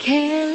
care